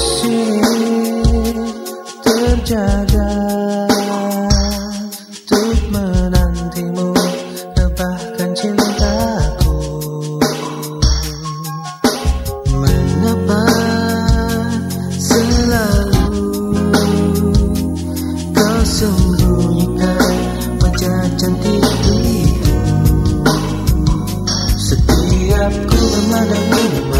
masih terjaga Untuk menantimu Nebahkan cintaku. Mengapa selalu Kau sembunyikan wajah cantik itu Setiap ku memandangmu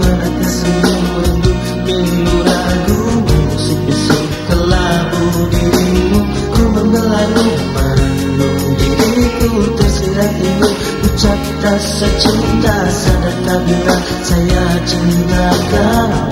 Sadarkah bila saya cinta kamu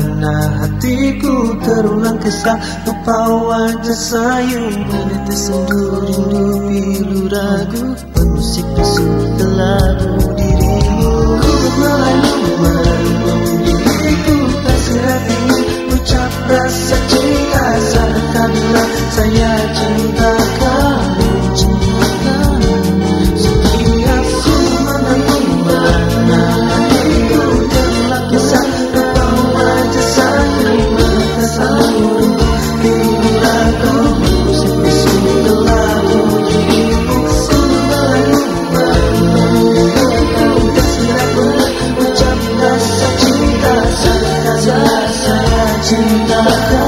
hatiku terulang kisah Lupa wajah sayang Menetes sendu rindu pilu ragu Pemusik bisu lagu love.